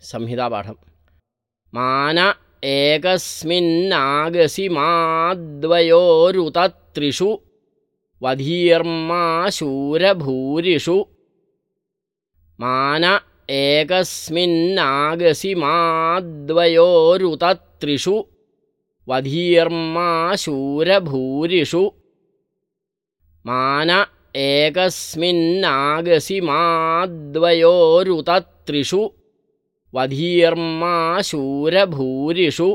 संहितापाठं मान एकस्मिन्नागसि माद्वयोरुतत्रिषु वधीर्माशूरभूरिषु। मान एकस्मिन्नागसि माद्वयोरुतत्रिषु वधीर्माशूरभूरिषु। मान एकस्मिन्नागसि माद्वयोरुतत्रिषु വധീർമാശൂരഭൂരിഷു